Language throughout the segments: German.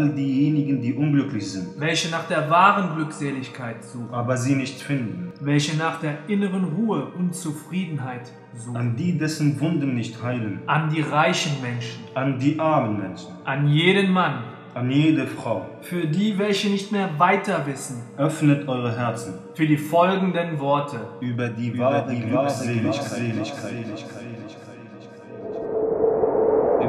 all diejenigen, die unglücklich sind, welche nach der wahren Glückseligkeit suchen, aber sie nicht finden, welche nach der inneren Ruhe und Zufriedenheit suchen, an die, dessen Wunden nicht heilen, an die reichen Menschen, an die armen Menschen, an jeden Mann, an jede Frau. für die, welche nicht mehr weiter wissen, Öffnet eure Herzen. Für die folgenden Worte. über die wahre Glückseligkeit.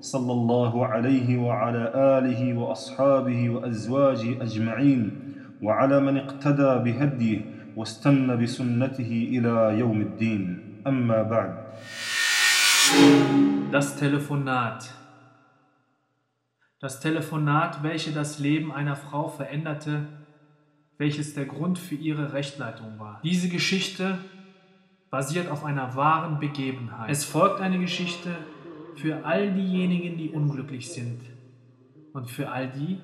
صلى الله عليه وعلى آله وأصحابه وأزواجه أجمعين وعلى من اقتدى بهديه واستنى بسنته إلى يوم الدين أما بعد Das Telefonat. Das Telefonat, welche das Leben einer Frau veränderte, welches der Grund für ihre Rechtleitung war. Diese Geschichte basiert auf einer wahren Begebenheit. Es folgt eine Geschichte für all diejenigen, die unglücklich sind und für all die,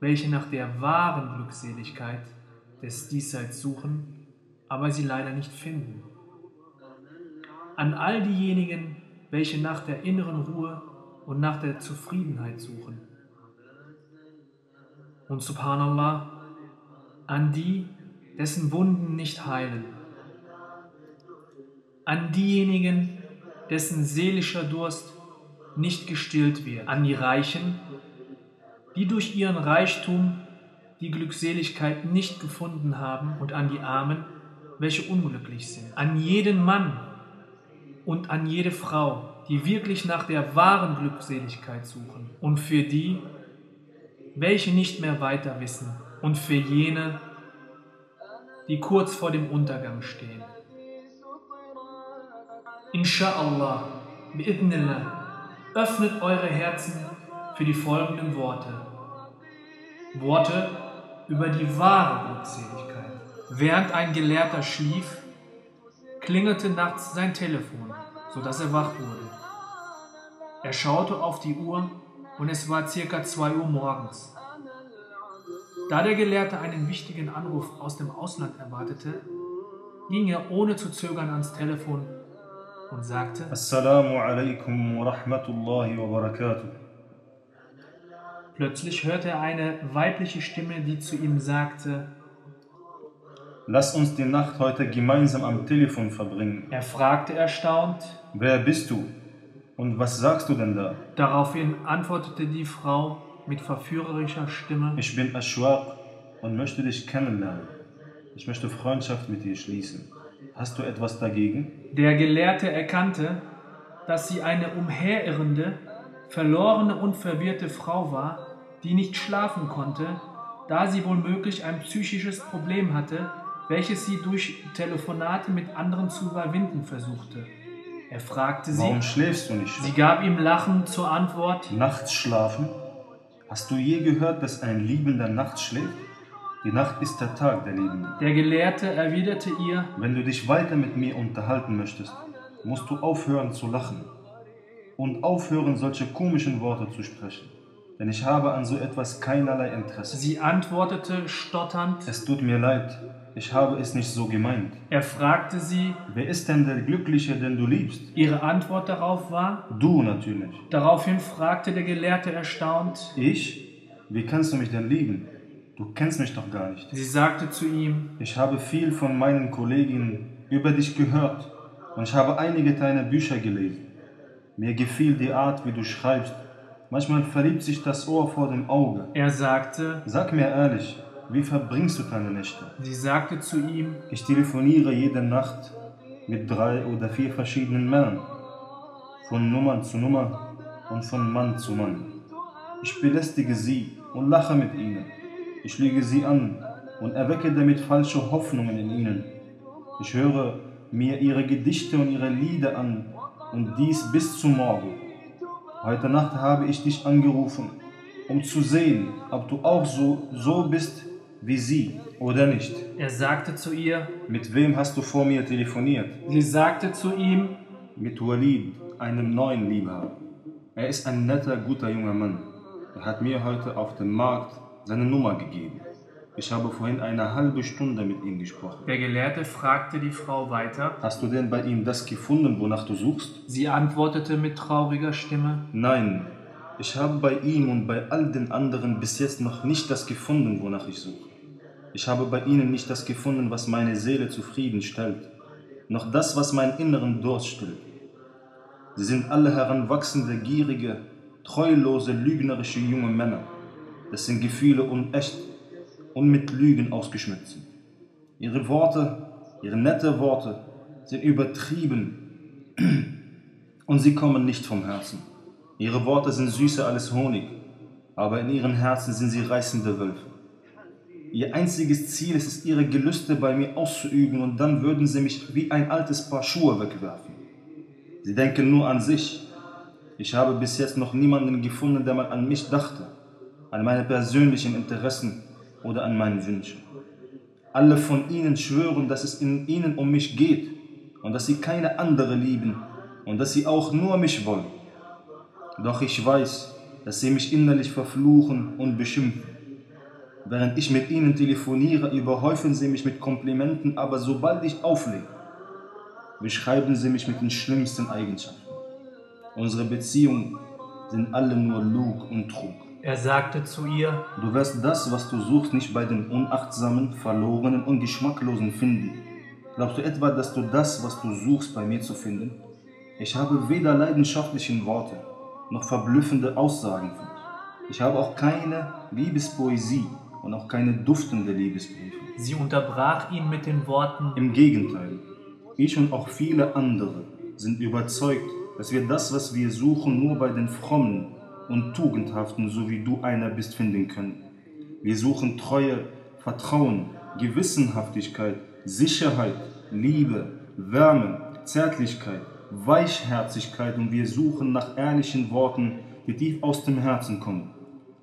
welche nach der wahren Glückseligkeit des Diesseits suchen, aber sie leider nicht finden. An all diejenigen, welche nach der inneren Ruhe und nach der Zufriedenheit suchen. Und subhanallah, an die, dessen Wunden nicht heilen. An diejenigen, dessen seelischer Durst nicht gestillt wird. An die Reichen, die durch ihren Reichtum die Glückseligkeit nicht gefunden haben. Und an die Armen, welche unglücklich sind. An jeden Mann und an jede Frau, die wirklich nach der wahren Glückseligkeit suchen. Und für die, welche nicht mehr weiter wissen. Und für jene, die kurz vor dem Untergang stehen. Insha'Allah, bi'idnillah, öffnet eure Herzen für die folgenden Worte. Worte über die wahre Glückseligkeit. Während ein Gelehrter schlief, klingelte nachts sein Telefon, sodass er wach wurde. Er schaute auf die Uhr und es war circa 2 Uhr morgens. Da der Gelehrte einen wichtigen Anruf aus dem Ausland erwartete, ging er ohne zu zögern ans Telefon und sagte, Assalamu alaikum wa rahmatullahi wa barakatuh. plötzlich hörte er eine weibliche Stimme, die zu ihm sagte, Lass uns die Nacht heute gemeinsam am Telefon verbringen. er fragte erstaunt, Wer bist du? Und was sagst du denn da? daraufhin antwortete die Frau mit verführerischer Stimme, Ich bin Ashwaq und möchte dich kennenlernen. Ich möchte Freundschaft mit dir schließen. Hast du etwas dagegen? Der Gelehrte erkannte, dass sie eine umherirrende, verlorene und verwirrte Frau war, die nicht schlafen konnte, da sie womöglich ein psychisches Problem hatte, welches sie durch Telefonate mit anderen zu überwinden versuchte. Er fragte sie, Warum schläfst du nicht? sie gab ihm lachend zur Antwort, Nachts schlafen? Hast du je gehört, dass ein Liebender nachts schläft? Die Nacht ist der Tag der Liebenden. der Gelehrte erwiderte ihr, Wenn du dich weiter mit mir unterhalten möchtest, musst du aufhören zu lachen und aufhören, solche komischen Worte zu sprechen. Denn ich habe an so etwas keinerlei Interesse. sie antwortete stotternd, Es tut mir leid, ich habe es nicht so gemeint. er fragte sie, Wer ist denn der Glückliche, den du liebst? ihre Antwort darauf war, Du natürlich. Daraufhin fragte der Gelehrte erstaunt. Ich? Wie kannst du mich denn lieben? Du kennst mich doch gar nicht. Sie sagte zu ihm, Ich habe viel von meinen Kolleginnen über dich gehört und ich habe einige deiner Bücher gelesen. Mir gefiel die Art, wie du schreibst. Manchmal verliebt sich das Ohr vor dem Auge. er sagte, Sag mir ehrlich, wie verbringst du deine Nächte? sie sagte zu ihm, Ich telefoniere jede Nacht mit drei oder vier verschiedenen Männern. Von Nummer zu Nummer und von Mann zu Mann. Ich belästige sie und lache mit ihnen. Ich lüge sie an und erwecke damit falsche Hoffnungen in ihnen. Ich höre mir ihre Gedichte und ihre Lieder an und dies bis zum Morgen. Heute Nacht habe ich dich angerufen, um zu sehen, ob du auch so, so bist wie sie oder nicht? Er sagte zu ihr, Mit wem hast du vor mir telefoniert? sie sagte zu ihm, Mit Walid, einem neuen Liebhaber. Er ist ein netter, guter junger Mann. Er hat mir heute auf dem Markt seine Nummer gegeben. Ich habe vorhin eine halbe Stunde mit ihm gesprochen. der Gelehrte fragte die Frau weiter. Hast du denn bei ihm das gefunden, wonach du suchst? Sie antwortete mit trauriger Stimme, Nein, ich habe bei ihm und bei all den anderen bis jetzt noch nicht das gefunden, wonach ich suche. Ich habe bei ihnen nicht das gefunden, was meine Seele zufriedenstellt, noch das, was meinen inneren Durst stillt. Sie sind alle heranwachsende, gierige, treulose, lügnerische junge Männer, dessen Gefühle unecht und mit Lügen ausgeschmückt sind. Ihre Worte, ihre nette Worte sind übertrieben und sie kommen nicht vom Herzen. Ihre Worte sind süßer als Honig, aber in ihren Herzen sind sie reißende Wölfe. Ihr einziges Ziel ist es, ihre Gelüste bei mir auszuüben und dann würden sie mich wie ein altes Paar Schuhe wegwerfen. Sie denken nur an sich. Ich habe bis jetzt noch niemanden gefunden, der mal an mich dachte, an meine persönlichen Interessen oder an meinen Wünschen. Alle von ihnen schwören, dass es in ihnen um mich geht und dass sie keine andere lieben und dass sie auch nur mich wollen. Doch ich weiß, dass sie mich innerlich verfluchen und beschimpfen. Während ich mit ihnen telefoniere, überhäufen sie mich mit Komplimenten, aber sobald ich auflege, beschreiben sie mich mit den schlimmsten Eigenschaften. Unsere Beziehungen sind alle nur Lug und Trug. Er sagte zu ihr, Du wirst das, was du suchst, nicht bei den unachtsamen, verlorenen und geschmacklosen finden. Glaubst du etwa, dass du das, was du suchst, bei mir zu finden? Ich habe weder leidenschaftliche Worte noch verblüffende Aussagen für dich. Ich habe auch keine Liebespoesie und auch keine duftende Liebesbriefe. sie unterbrach ihn mit den Worten, Im Gegenteil, ich und auch viele andere sind überzeugt, dass wir das, was wir suchen, nur bei den Frommen und Tugendhaften, so wie du einer bist, finden können. Wir suchen Treue, Vertrauen, Gewissenhaftigkeit, Sicherheit, Liebe, Wärme, Zärtlichkeit, Weichherzigkeit und wir suchen nach ehrlichen Worten, die tief aus dem Herzen kommen.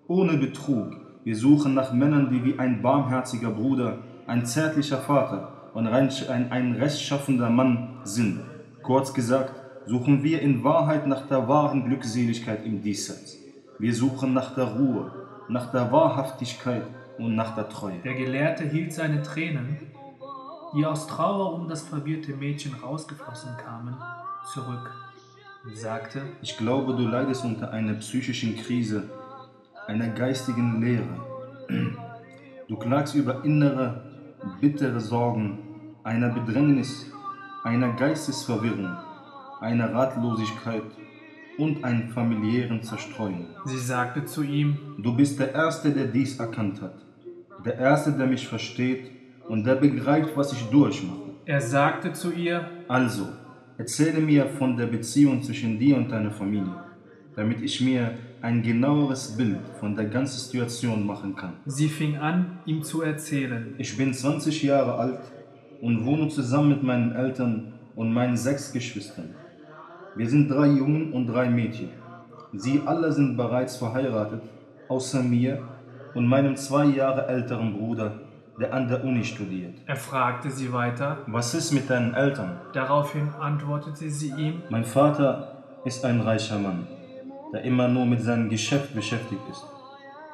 Ohne Betrug. Wir suchen nach Männern, die wie ein barmherziger Bruder, ein zärtlicher Vater und ein, ein, rechtschaffender Mann sind. Kurz gesagt, suchen wir in Wahrheit nach der wahren Glückseligkeit im Diesseits. Wir suchen nach der Ruhe, nach der Wahrhaftigkeit und nach der Treue. der Gelehrte hielt seine Tränen, die aus Trauer um das verwirrte Mädchen rausgeflossen kamen, zurück und sagte, Ich glaube, du leidest unter einer psychischen Krise, einer geistigen Leere. Du klagst über innere, bittere Sorgen, einer Bedrängnis, einer Geistesverwirrung, einer Ratlosigkeit und einer familiären Zerstreuung. sie sagte zu ihm, Du bist der Erste, der dies erkannt hat, der Erste, der mich versteht und der begreift, was ich durchmache. er sagte zu ihr, Also, erzähle mir von der Beziehung zwischen dir und deiner Familie, damit ich mir ein genaueres Bild von der ganzen Situation machen kann. sie fing an, ihm zu erzählen. Ich bin 20 Jahre alt und wohne zusammen mit meinen Eltern und meinen sechs Geschwistern. Wir sind drei Jungen und drei Mädchen. Sie alle sind bereits verheiratet, außer mir und meinem zwei Jahre älteren Bruder, der an der Uni studiert. Er fragte sie weiter, Was ist mit deinen Eltern? daraufhin antwortete sie ihm, Mein Vater ist ein reicher Mann, der immer nur mit seinem Geschäft beschäftigt ist.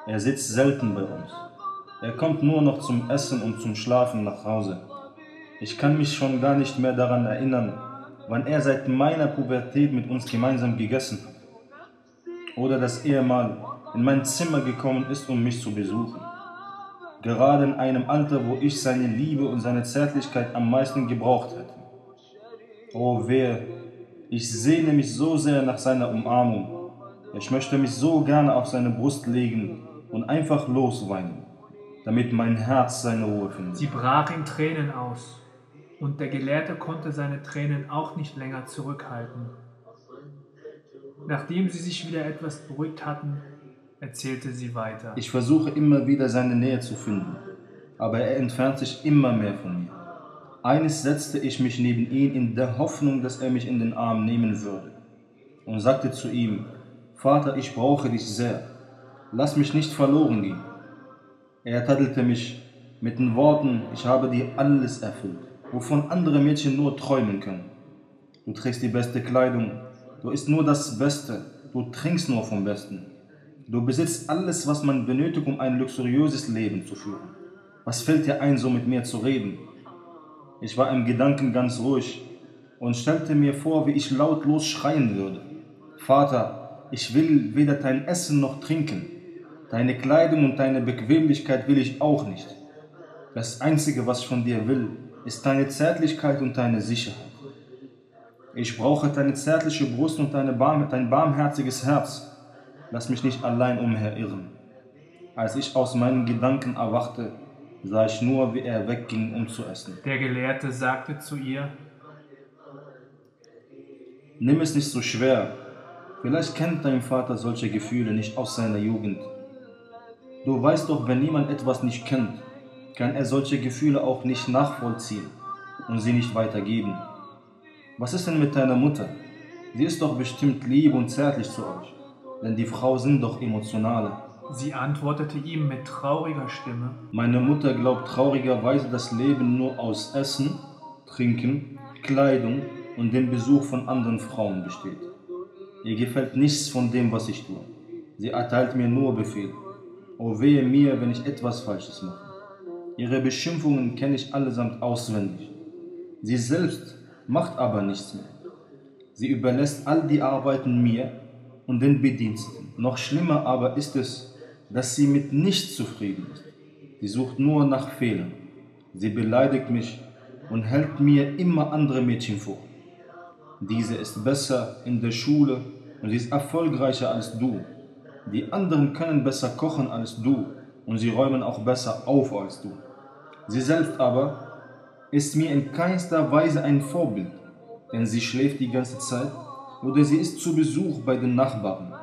Er sitzt selten bei uns. Er kommt nur noch zum Essen und zum Schlafen nach Hause. Ich kann mich schon gar nicht mehr daran erinnern, wann er seit meiner Pubertät mit uns gemeinsam gegessen hat. Oder dass er mal in mein Zimmer gekommen ist, um mich zu besuchen. Gerade in einem Alter, wo ich seine Liebe und seine Zärtlichkeit am meisten gebraucht hätte. Oh wehe, ich sehne mich so sehr nach seiner Umarmung. Ich möchte mich so gerne auf seine Brust legen und einfach losweinen, damit mein Herz seine Ruhe findet. sie brach in Tränen aus, und der Gelehrte konnte seine Tränen auch nicht länger zurückhalten. Nachdem sie sich wieder etwas beruhigt hatten, erzählte sie weiter. Ich versuche immer wieder seine Nähe zu finden, aber er entfernt sich immer mehr von mir. Eines setzte ich mich neben ihn in der Hoffnung, dass er mich in den Arm nehmen würde und sagte zu ihm, Vater, ich brauche dich sehr, lass mich nicht verloren gehen. Er tadelte mich, Mit den Worten, ich habe dir alles erfüllt, wovon andere Mädchen nur träumen können. Du trägst die beste Kleidung, du isst nur das Beste, du trinkst nur vom Besten. Du besitzt alles, was man benötigt, um ein luxuriöses Leben zu führen. Was fällt dir ein, so mit mir zu reden? Ich war im Gedanken ganz ruhig und stellte mir vor, wie ich lautlos schreien würde. Vater, ich will weder dein Essen noch trinken. Deine Kleidung und deine Bequemlichkeit will ich auch nicht. Das Einzige, was ich von dir will, ist deine Zärtlichkeit und deine Sicherheit. Ich brauche deine zärtliche Brust und deine Barm, dein barmherziges Herz. Lass mich nicht allein umherirren. Als ich aus meinen Gedanken erwachte, sah ich nur, wie er wegging, um zu essen. Der Gelehrte sagte zu ihr, Nimm es nicht so schwer. Vielleicht kennt dein Vater solche Gefühle nicht aus seiner Jugend. Du weißt doch, wenn jemand etwas nicht kennt, kann er solche Gefühle auch nicht nachvollziehen und sie nicht weitergeben. Was ist denn mit deiner Mutter? Sie ist doch bestimmt lieb und zärtlich zu euch, denn die Frau sind doch emotionaler. Sie antwortete ihm mit trauriger Stimme, Meine Mutter glaubt traurigerweise, das Leben nur aus Essen, Trinken, Kleidung und dem Besuch von anderen Frauen besteht. Ihr gefällt nichts von dem, was ich tue. Sie erteilt mir nur Befehl. Oh wehe mir, wenn ich etwas Falsches mache. Ihre Beschimpfungen kenne ich allesamt auswendig. Sie selbst macht aber nichts mehr. Sie überlässt all die Arbeiten mir und den Bediensteten. Noch schlimmer aber ist es, dass sie mit nichts zufrieden ist. Sie sucht nur nach Fehlern. Sie beleidigt mich und hält mir immer andere Mädchen vor. Diese ist besser in der Schule und sie ist erfolgreicher als du. Die anderen können besser kochen als du und sie räumen auch besser auf als du. Sie selbst aber ist mir in keinster Weise ein Vorbild, denn sie schläft die ganze Zeit oder sie ist zu Besuch bei den Nachbarn.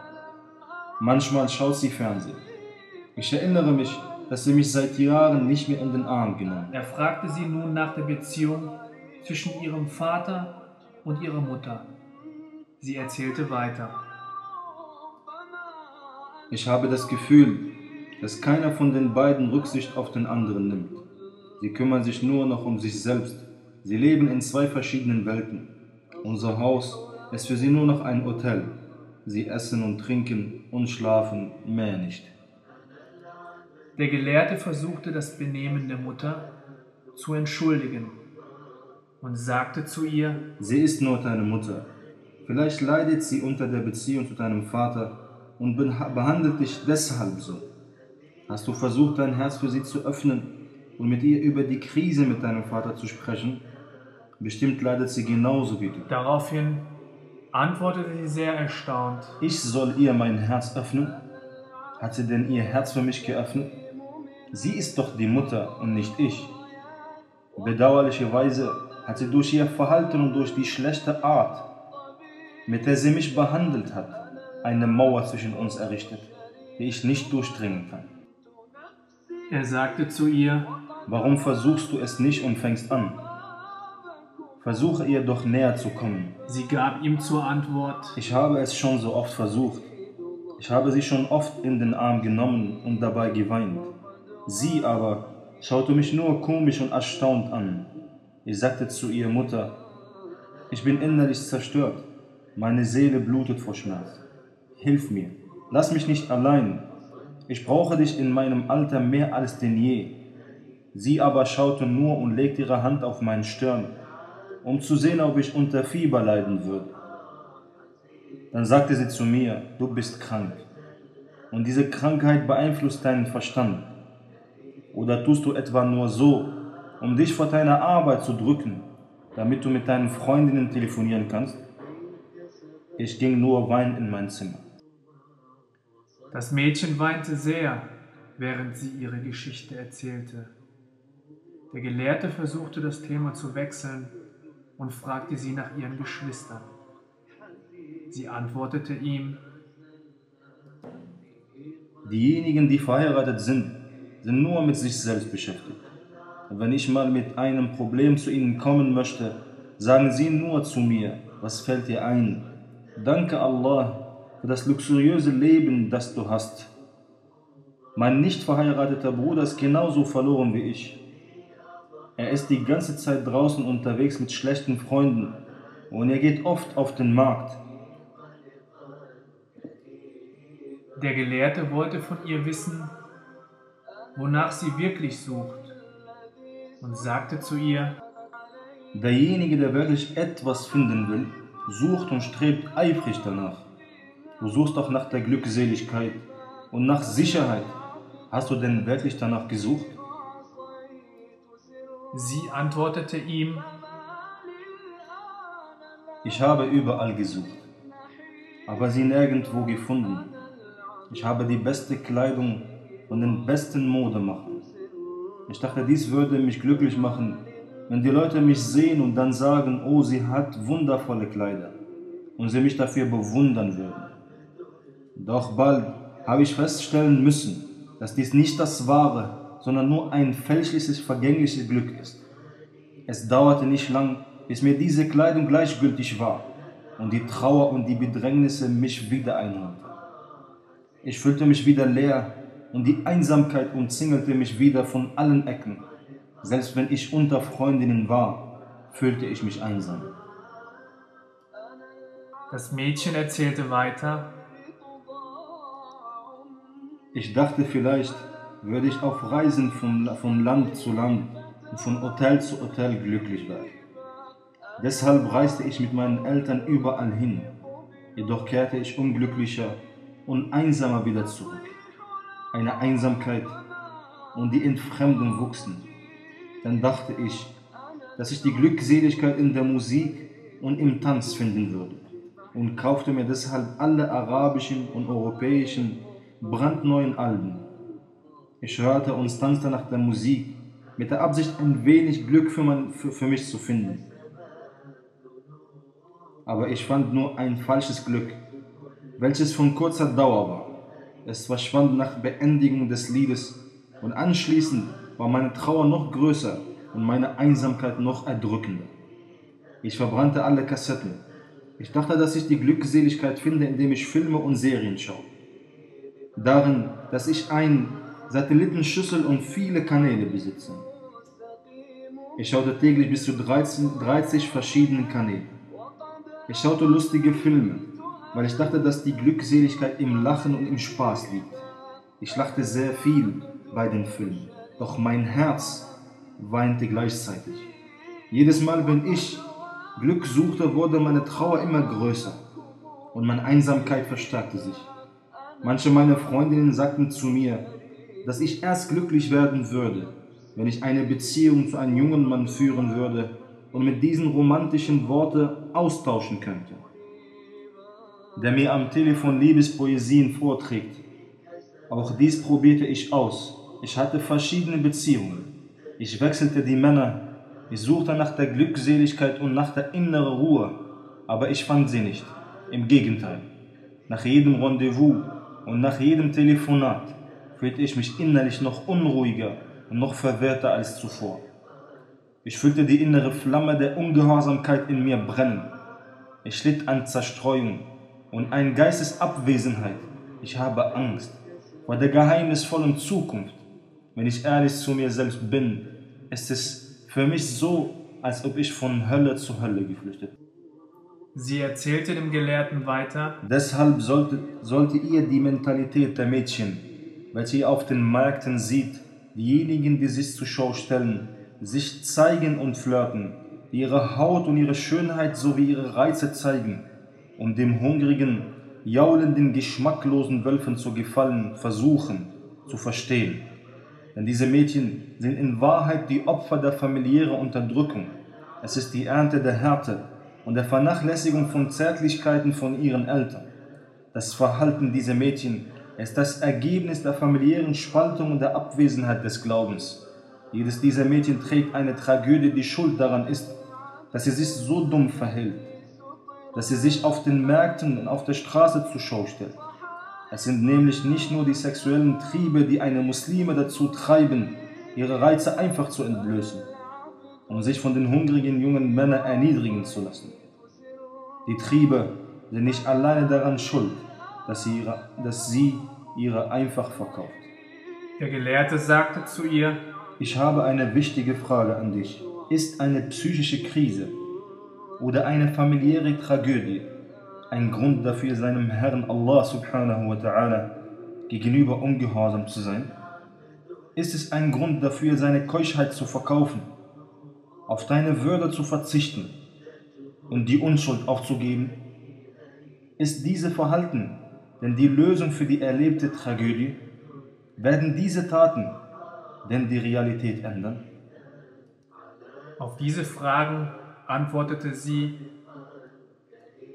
Manchmal schaut sie Fernsehen. Ich erinnere mich, dass sie mich seit Jahren nicht mehr in den Arm genommen. er fragte sie nun nach der Beziehung zwischen ihrem Vater und ihrer Mutter. Sie erzählte weiter. Ich habe das Gefühl, dass keiner von den beiden Rücksicht auf den anderen nimmt. Sie kümmern sich nur noch um sich selbst. Sie leben in zwei verschiedenen Welten. Unser Haus ist für sie nur noch ein Hotel. Sie essen und trinken und schlafen, mehr nicht. Der Gelehrte versuchte das Benehmen der Mutter zu entschuldigen und sagte zu ihr, Sie ist nur deine Mutter. Vielleicht leidet sie unter der Beziehung zu deinem Vater und beha- behandelt dich deshalb so. Hast du versucht, dein Herz für sie zu öffnen und mit ihr über die Krise mit deinem Vater zu sprechen? Bestimmt leidet sie genauso wie du. Daraufhin antwortete sie sehr erstaunt. Ich soll ihr mein Herz öffnen? Hat sie denn ihr Herz für mich geöffnet? Sie ist doch die Mutter und nicht ich. Bedauerlicherweise hat sie durch ihr Verhalten und durch die schlechte Art, mit der sie mich behandelt hat, eine Mauer zwischen uns errichtet, die ich nicht durchdringen kann. Er sagte zu ihr, Warum versuchst du es nicht und fängst an? Versuche ihr doch näher zu kommen. sie gab ihm zur Antwort, Ich habe es schon so oft versucht. Ich habe sie schon oft in den Arm genommen und dabei geweint. Sie aber schaute mich nur komisch und erstaunt an. Ich sagte zu ihr Mutter, ich bin innerlich zerstört. Meine Seele blutet vor Schmerz. Hilf mir. Lass mich nicht allein. Ich brauche dich in meinem Alter mehr als denn je. Sie aber schaute nur und legte ihre Hand auf meinen Stirn, um zu sehen, ob ich unter Fieber leiden würde. Dann sagte sie zu mir, du bist krank. Und diese Krankheit beeinflusst deinen Verstand. Oder tust du etwa nur so, um dich vor deiner Arbeit zu drücken, damit du mit deinen Freundinnen telefonieren kannst? Ich ging nur weinend in mein Zimmer. Das Mädchen weinte sehr, während sie ihre Geschichte erzählte. Der Gelehrte versuchte das Thema zu wechseln und fragte sie nach ihren Geschwistern. Sie antwortete ihm, Diejenigen, die verheiratet sind, sind nur mit sich selbst beschäftigt. Wenn ich mal mit einem Problem zu ihnen kommen möchte, sagen sie nur zu mir, was fällt dir ein? Danke Allah für das luxuriöse Leben, das du hast. Mein nicht verheirateter Bruder ist genauso verloren wie ich. Er ist die ganze Zeit draußen unterwegs mit schlechten Freunden und er geht oft auf den Markt. Der Gelehrte wollte von ihr wissen, wonach sie wirklich sucht, und sagte zu ihr, Derjenige, der wirklich etwas finden will, sucht und strebt eifrig danach. Du suchst doch nach der Glückseligkeit und nach Sicherheit. Hast du denn wirklich danach gesucht? Sie antwortete ihm, Ich habe überall gesucht, aber sie nirgendwo gefunden. Ich habe die beste Kleidung und den besten Modemacher. Ich dachte, dies würde mich glücklich machen, wenn die Leute mich sehen und dann sagen, oh, sie hat wundervolle Kleider und sie mich dafür bewundern würden. Doch bald habe ich feststellen müssen, dass dies nicht das wahre, sondern nur ein fälschliches, vergängliches Glück ist. Es dauerte nicht lang, bis mir diese Kleidung gleichgültig war und die Trauer und die Bedrängnisse mich wieder einholten. Ich fühlte mich wieder leer und die Einsamkeit umzingelte mich wieder von allen Ecken. Selbst wenn ich unter Freundinnen war, fühlte ich mich einsam. Das Mädchen erzählte weiter, Ich dachte, vielleicht würde ich auf Reisen von, von Land zu Land und von Hotel zu Hotel glücklich werden. Deshalb reiste ich mit meinen Eltern überall hin, jedoch kehrte ich unglücklicher und einsamer wieder zurück. Eine Einsamkeit und die Entfremdung wuchsen. Dann dachte ich, dass ich die Glückseligkeit in der Musik und im Tanz finden würde und kaufte mir deshalb alle arabischen und europäischen brandneuen Alben. Ich hörte und tanzte nach der Musik mit der Absicht, ein wenig Glück für, mein, für, für mich zu finden. Aber ich fand nur ein falsches Glück, welches von kurzer Dauer war. Es verschwand nach Beendigung des Liedes und anschließend war meine Trauer noch größer und meine Einsamkeit noch erdrückender. Ich verbrannte alle Kassetten. Ich dachte, dass ich die Glückseligkeit finde, indem ich Filme und Serien schaue. Darin, dass ich ein Satellitenschüssel und viele Kanäle besitze. Ich schaute täglich bis zu 13, 30 verschiedenen Kanälen. Ich schaute lustige Filme, weil ich dachte, dass die Glückseligkeit im Lachen und im Spaß liegt. Ich lachte sehr viel bei den Filmen, doch mein Herz weinte gleichzeitig. Jedes Mal, wenn ich Glück suchte, wurde meine Trauer immer größer und meine Einsamkeit verstärkte sich. Manche meiner Freundinnen sagten zu mir, dass ich erst glücklich werden würde, wenn ich eine Beziehung zu einem jungen Mann führen würde und mit diesen romantischen Worten austauschen könnte, der mir am Telefon Liebespoesien vorträgt. Auch dies probierte ich aus. Ich hatte verschiedene Beziehungen. Ich wechselte die Männer. Ich suchte nach der Glückseligkeit und nach der inneren Ruhe, aber ich fand sie nicht. Im Gegenteil. Nach jedem Rendezvous und nach jedem Telefonat fühlte ich mich innerlich noch unruhiger und noch verwirrter als zuvor. Ich fühlte die innere Flamme der Ungehorsamkeit in mir brennen. Ich litt an Zerstreuung und an Geistesabwesenheit. Ich habe Angst vor der geheimnisvollen Zukunft. Wenn ich ehrlich zu mir selbst bin, ist es für mich so, als ob ich von Hölle zu Hölle geflüchtet bin. Sie erzählte dem Gelehrten weiter, Deshalb sollte, sollte ihr die Mentalität der Mädchen, welche ihr auf den Märkten sieht, diejenigen, die sich zur Schau stellen, sich zeigen und flirten, die ihre Haut und ihre Schönheit sowie ihre Reize zeigen, um dem hungrigen, jaulenden, geschmacklosen Wölfen zu gefallen, versuchen zu verstehen. Denn diese Mädchen sind in Wahrheit die Opfer der familiären Unterdrückung. Es ist die Ernte der Härte und der Vernachlässigung von Zärtlichkeiten von ihren Eltern. Das Verhalten dieser Mädchen ist das Ergebnis der familiären Spaltung und der Abwesenheit des Glaubens. Jedes dieser Mädchen trägt eine Tragödie, die schuld daran ist, dass sie sich so dumm verhält, dass sie sich auf den Märkten und auf der Straße zur Schau stellt. Es sind nämlich nicht nur die sexuellen Triebe, die eine Muslime dazu treiben, ihre Reize einfach zu entblößen, um sich von den hungrigen jungen Männern erniedrigen zu lassen. Die Triebe sind nicht alleine daran schuld, dass sie ihre, dass sie ihre einfach verkauft. Der Gelehrte sagte zu ihr, Ich habe eine wichtige Frage an dich. Ist eine psychische Krise oder eine familiäre Tragödie ein Grund dafür, seinem Herrn Allah subhanahu wa ta'ala gegenüber ungehorsam zu sein? Ist es ein Grund dafür, seine Keuschheit zu verkaufen, auf deine Würde zu verzichten und die Unschuld aufzugeben? Ist diese Verhalten denn die Lösung für die erlebte Tragödie? Werden diese Taten denn die Realität ändern? Auf diese Fragen antwortete sie,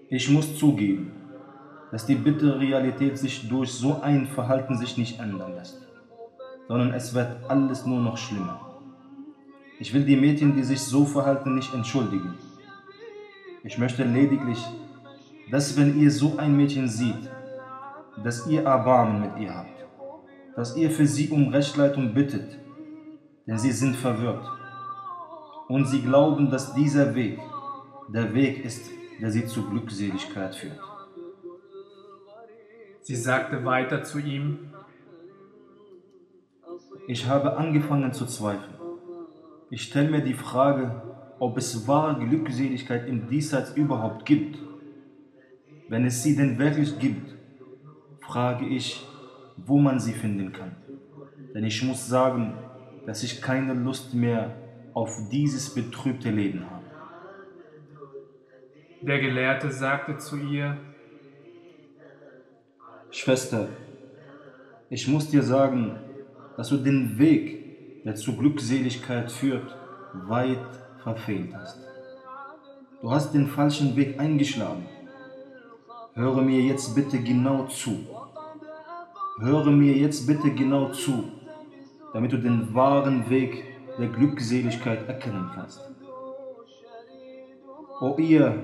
Ich muss zugeben, dass die bittere Realität sich durch so ein Verhalten sich nicht ändern lässt, sondern es wird alles nur noch schlimmer. Ich will die Mädchen, die sich so verhalten, nicht entschuldigen. Ich möchte lediglich, dass wenn ihr so ein Mädchen seht, dass ihr Erbarmen mit ihr habt, dass ihr für sie um Rechtleitung bittet, denn sie sind verwirrt und sie glauben, dass dieser Weg der Weg ist, der sie zur Glückseligkeit führt. sie sagte weiter zu ihm, Ich habe angefangen zu zweifeln. Ich stelle mir die Frage, ob es wahre Glückseligkeit im Diesseits überhaupt gibt. Wenn es sie denn wirklich gibt, frage ich, wo man sie finden kann. Denn ich muss sagen, dass ich keine Lust mehr auf dieses betrübte Leben habe. der Gelehrte sagte zu ihr, Schwester, ich muss dir sagen, dass du den Weg, der zur Glückseligkeit führt, weit verfehlt hast. Du hast den falschen Weg eingeschlagen. Höre mir jetzt bitte genau zu. Höre mir jetzt bitte genau zu, damit du den wahren Weg der Glückseligkeit erkennen kannst. O ihr,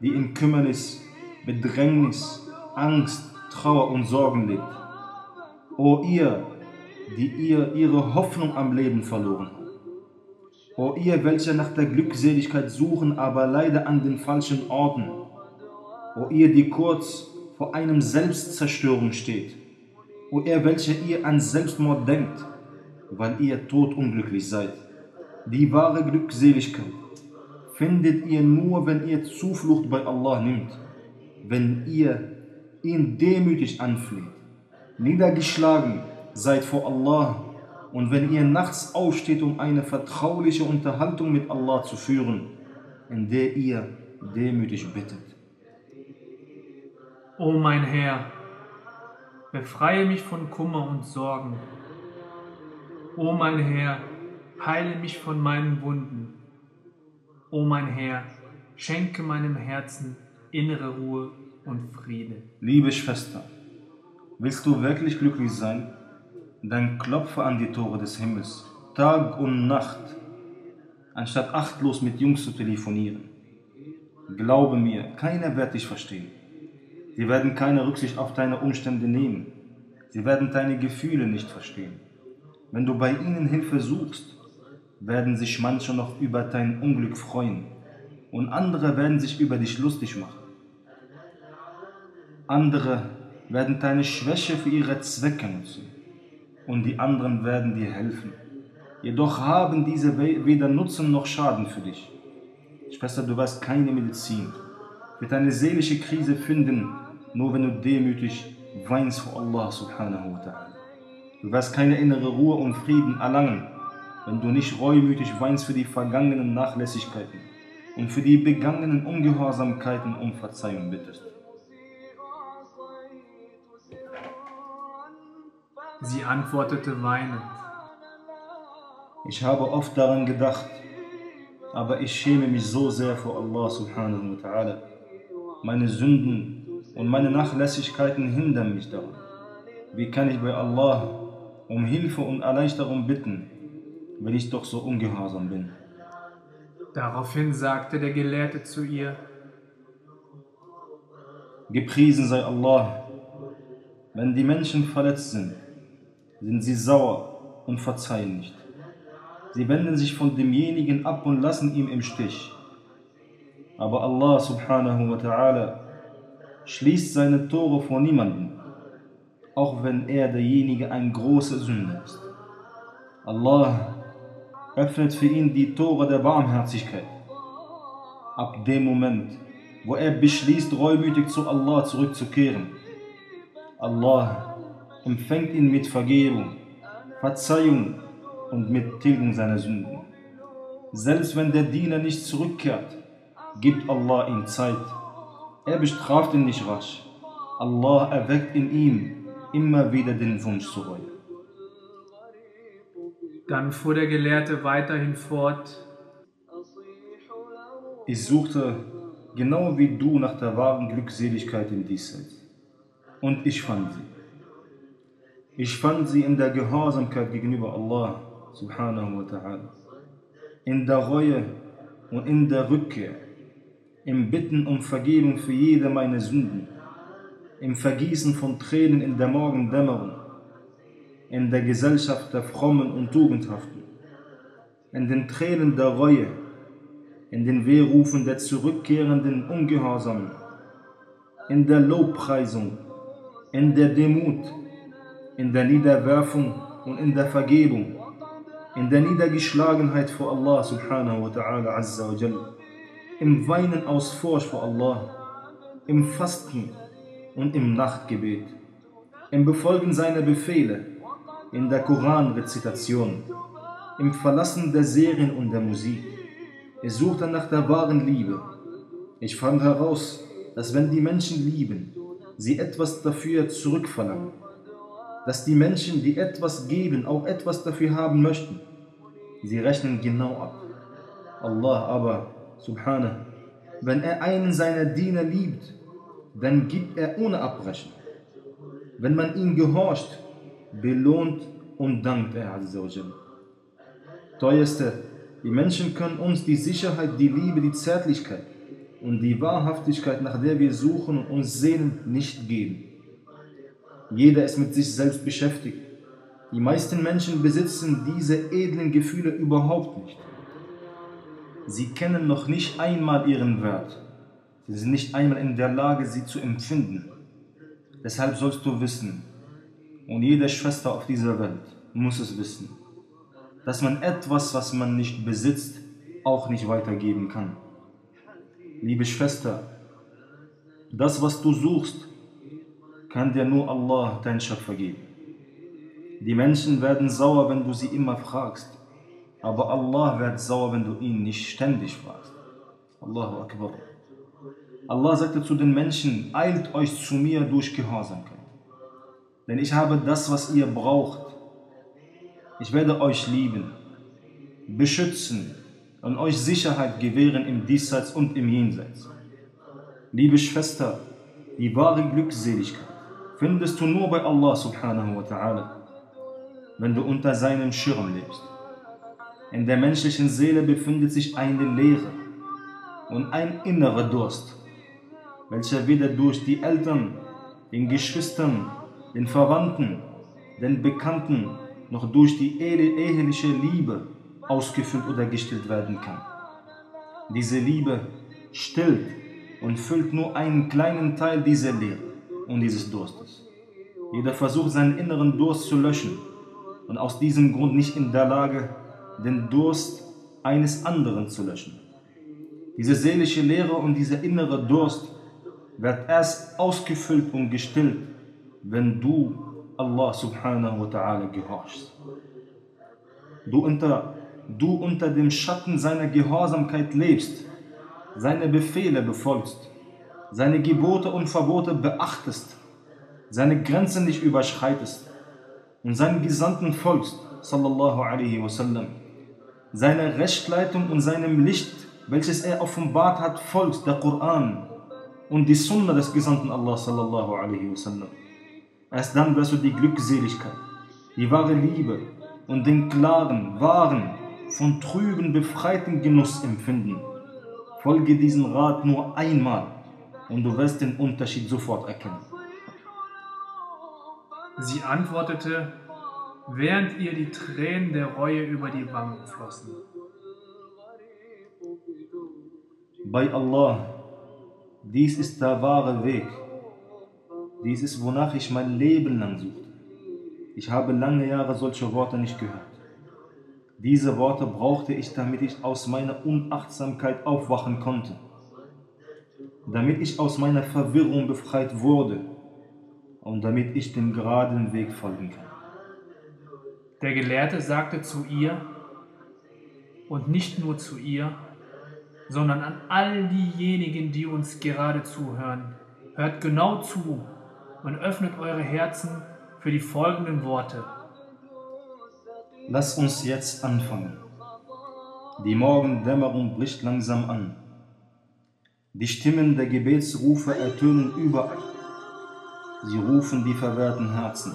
die in Kümmernis, Bedrängnis, Angst, Trauer und Sorgen lebt. O ihr, die ihr ihre Hoffnung am Leben verloren habt. O ihr, welche nach der Glückseligkeit suchen, aber leider an den falschen Orten. O ihr, die kurz vor einem Selbstzerstörung steht. O ihr, welche ihr an Selbstmord denkt, weil ihr todunglücklich seid. Die wahre Glückseligkeit findet ihr nur, wenn ihr Zuflucht bei Allah nimmt, wenn ihr ihn demütig anfleht, niedergeschlagen seid vor Allah und wenn ihr nachts aufsteht, um eine vertrauliche Unterhaltung mit Allah zu führen, in der ihr demütig bittet. O mein Herr, befreie mich von Kummer und Sorgen. O mein Herr, heile mich von meinen Wunden. O mein Herr, schenke meinem Herzen innere Ruhe und Friede. Liebe Schwester, willst du wirklich glücklich sein? Dann klopfe an die Tore des Himmels, Tag und Nacht, anstatt achtlos mit Jungs zu telefonieren. Glaube mir, keiner wird dich verstehen. Sie werden keine Rücksicht auf deine Umstände nehmen. Sie werden deine Gefühle nicht verstehen. Wenn du bei ihnen Hilfe suchst, werden sich manche noch über dein Unglück freuen und andere werden sich über dich lustig machen. Andere werden deine Schwäche für ihre Zwecke nutzen und die anderen werden dir helfen. Jedoch haben diese we- weder Nutzen noch Schaden für dich. Schwester, du wirst keine Medizin für deine seelische Krise finden, nur wenn du demütig weinst vor Allah subhanahu wa ta'ala. Du wirst keine innere Ruhe und Frieden erlangen, wenn du nicht reumütig weinst für die vergangenen Nachlässigkeiten und für die begangenen Ungehorsamkeiten um Verzeihung bittest. Sie antwortete weinend. Ich habe oft daran gedacht, aber ich schäme mich so sehr vor Allah subhanahu wa ta'ala. Meine Sünden und meine Nachlässigkeiten hindern mich daran. Wie kann ich bei Allah um Hilfe und Erleichterung bitten, wenn ich doch so ungehorsam bin? Daraufhin sagte der Gelehrte zu ihr, Gepriesen sei Allah. Wenn die Menschen verletzt sind, sind sie sauer und verzeihen nicht. Sie wenden sich von demjenigen ab und lassen ihn im Stich. Aber Allah subhanahu wa ta'ala schließt seine Tore vor niemanden. auch wenn er derjenige ein großer Sünder ist. Allah öffnet für ihn die Tore der Barmherzigkeit. Ab dem Moment, wo er beschließt, reumütig zu Allah zurückzukehren. Allah empfängt ihn mit Vergebung, Verzeihung und mit Tilgung seiner Sünden. Selbst wenn der Diener nicht zurückkehrt, gibt Allah ihm Zeit. Er bestraft ihn nicht rasch. Allah erweckt in ihm immer wieder den Wunsch zur Reue. Dann fuhr der Gelehrte weiterhin fort. Ich suchte genau wie du nach der wahren Glückseligkeit im Diesseits. Und ich fand sie. Ich fand sie in der Gehorsamkeit gegenüber Allah subhanahu wa ta'ala, in der Reue und in der Rückkehr, im Bitten um Vergebung für jede meiner Sünden, im Vergießen von Tränen in der Morgendämmerung, in der Gesellschaft der Frommen und Tugendhaften, in den Tränen der Reue, in den Wehrufen der zurückkehrenden Ungehorsamen, in der Lobpreisung, in der Demut, in der Niederwerfung und in der Vergebung, in der Niedergeschlagenheit vor Allah subhanahu wa ta'ala azza wa jalla, im Weinen aus Furcht vor Allah, im Fasten und im Nachtgebet, im Befolgen seiner Befehle, in der Koranrezitation, im Verlassen der Serien und der Musik, ich suchte nach der wahren Liebe. Ich fand heraus, dass wenn die Menschen lieben, sie etwas dafür zurückverlangen. Dass die Menschen, die etwas geben, auch etwas dafür haben möchten. Sie rechnen genau ab. Allah aber, subhanah, wenn er einen seiner Diener liebt, dann gibt er ohne Abbrechen. Wenn man ihm gehorcht, belohnt und dankt er. Teuerste die Menschen können uns die Sicherheit, die Liebe, die Zärtlichkeit und die Wahrhaftigkeit, nach der wir suchen und uns sehnen, nicht geben. Jeder ist mit sich selbst beschäftigt. Die meisten Menschen besitzen diese edlen Gefühle überhaupt nicht. Sie kennen noch nicht einmal ihren Wert. Sie sind nicht einmal in der Lage, sie zu empfinden. Deshalb sollst du wissen, und jede Schwester auf dieser Welt muss es wissen, dass man etwas, was man nicht besitzt, auch nicht weitergeben kann. Liebe Schwester, das, was du suchst, kann dir nur Allah, dein Schöpfer, geben. Die Menschen werden sauer, wenn du sie immer fragst, aber Allah wird sauer, wenn du ihn nicht ständig fragst. Allahu Akbar. Allah sagte zu den Menschen, eilt euch zu mir durch Gehorsamkeit. Denn ich habe das, was ihr braucht, ich werde euch lieben, beschützen und euch Sicherheit gewähren im Diesseits und im Jenseits. Liebe Schwester, die wahre Glückseligkeit findest du nur bei Allah subhanahu wa ta'ala, wenn du unter seinem Schirm lebst. In der menschlichen Seele befindet sich eine Leere und ein innerer Durst, welcher weder durch die Eltern, den Geschwistern, den Verwandten, den Bekannten noch durch die eheliche Liebe ausgefüllt oder gestillt werden kann. Diese Liebe stillt und füllt nur einen kleinen Teil dieser Leere und dieses Durstes. Jeder versucht seinen inneren Durst zu löschen und aus diesem Grund nicht in der Lage, den Durst eines anderen zu löschen. Diese seelische Leere und dieser innere Durst wird erst ausgefüllt und gestillt, wenn du Allah subhanahu wa ta'ala gehorchst. Du unter, du unter dem Schatten seiner Gehorsamkeit lebst, seine Befehle befolgst, seine Gebote und Verbote beachtest, seine Grenzen nicht überschreitest und seinen Gesandten folgst, sallallahu alaihi wasallam, seiner Rechtleitung und seinem Licht, welches er offenbart hat, folgst, der Koran und die Sunna des Gesandten Allah sallallahu alaihi wasallam. Erst dann wirst du die Glückseligkeit, die wahre Liebe und den klaren, wahren, von Trüben befreiten Genuss empfinden. Folge diesen Rat nur einmal und du wirst den Unterschied sofort erkennen. Sie antwortete, während ihr die Tränen der Reue über die Wangen flossen. Bei Allah, dies ist der wahre Weg Dies ist, wonach ich mein Leben lang suchte. Ich habe lange Jahre solche Worte nicht gehört. Diese Worte brauchte ich, damit ich aus meiner Unachtsamkeit aufwachen konnte. Damit ich aus meiner Verwirrung befreit wurde und damit ich dem geraden Weg folgen kann. Der Gelehrte sagte zu ihr, und nicht nur zu ihr, sondern an all diejenigen, die uns gerade zuhören, hört genau zu und öffnet eure Herzen für die folgenden Worte. Lass uns jetzt anfangen. Die Morgendämmerung bricht langsam an. Die Stimmen der Gebetsrufe ertönen überall. Sie rufen die verwehrten Herzen.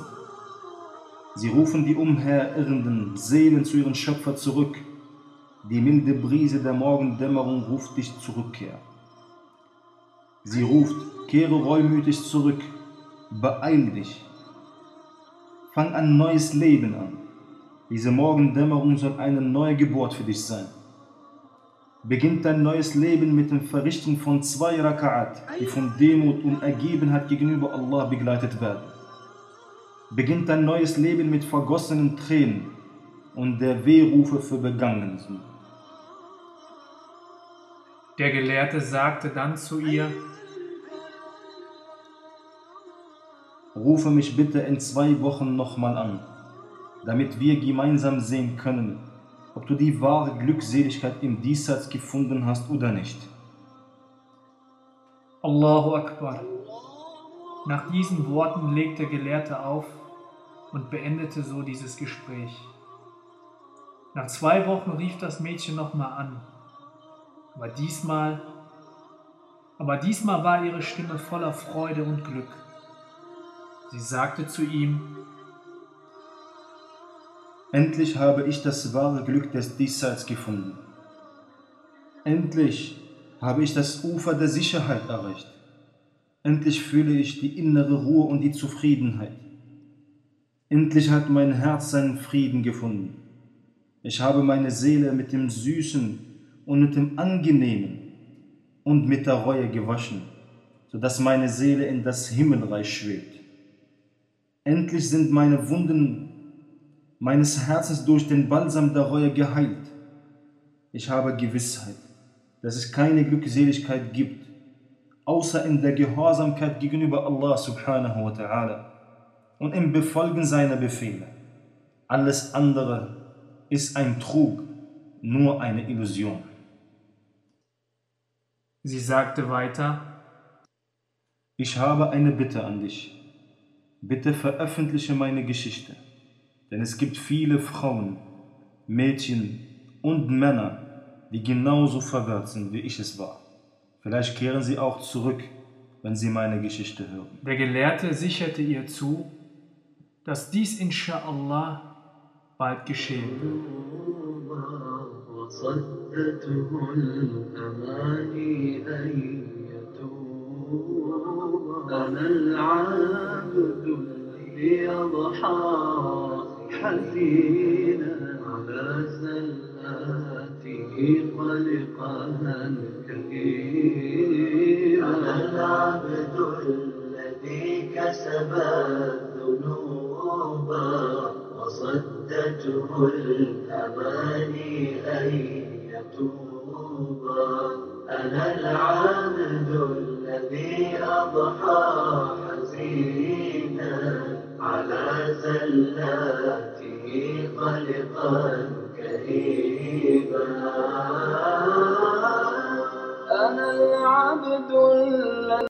Sie rufen die umherirrenden Seelen zu ihren Schöpfer zurück. Die milde Brise der Morgendämmerung ruft dich zurückkehr. Sie ruft, kehre reumütig zurück, beeil dich. Fang ein neues Leben an. Diese Morgendämmerung soll eine neue Geburt für dich sein. Beginnt dein neues Leben mit dem Verrichten von zwei Raka'at, die von Demut und Ergebenheit gegenüber Allah begleitet werden. Beginnt dein neues Leben mit vergossenen Tränen und der Wehrufe für begangene Sünden. Der Gelehrte sagte dann zu ihr, Rufe mich bitte in zwei Wochen nochmal an, damit wir gemeinsam sehen können, ob du die wahre Glückseligkeit im Diesseits gefunden hast oder nicht. Allahu Akbar. Nach diesen Worten legte der Gelehrte auf und beendete so dieses Gespräch. Nach zwei Wochen rief das Mädchen nochmal an, aber diesmal, aber diesmal war ihre Stimme voller Freude und Glück. Sie sagte zu ihm, Endlich habe ich das wahre Glück des Diesseits gefunden. Endlich habe ich das Ufer der Sicherheit erreicht. Endlich fühle ich die innere Ruhe und die Zufriedenheit. Endlich hat mein Herz seinen Frieden gefunden. Ich habe meine Seele mit dem Süßen und mit dem Angenehmen und mit der Reue gewaschen, sodass meine Seele in das Himmelreich schwebt. Endlich sind meine Wunden meines Herzens durch den Balsam der Reue geheilt. Ich habe Gewissheit, dass es keine Glückseligkeit gibt, außer in der Gehorsamkeit gegenüber Allah subhanahu wa ta'ala und im Befolgen seiner Befehle. Alles andere ist ein Trug, nur eine Illusion. Sie sagte weiter, Ich habe eine Bitte an dich bitte veröffentliche meine Geschichte, denn es gibt viele Frauen, Mädchen und Männer, die genauso verwirrt sind, wie ich es war. Vielleicht kehren sie auch zurück, wenn sie meine Geschichte hören. Der Gelehrte sicherte ihr zu, dass dies inshallah bald geschehen wird. أنا العبد الذي أضحى حزينا على زلاته قلقا كثيرا. أنا العبد الذي كسب الذنوب وصدته الأماني أن يتوبا أنا العبد الذي أضحى جعلناته خلقا كريما أنا العبد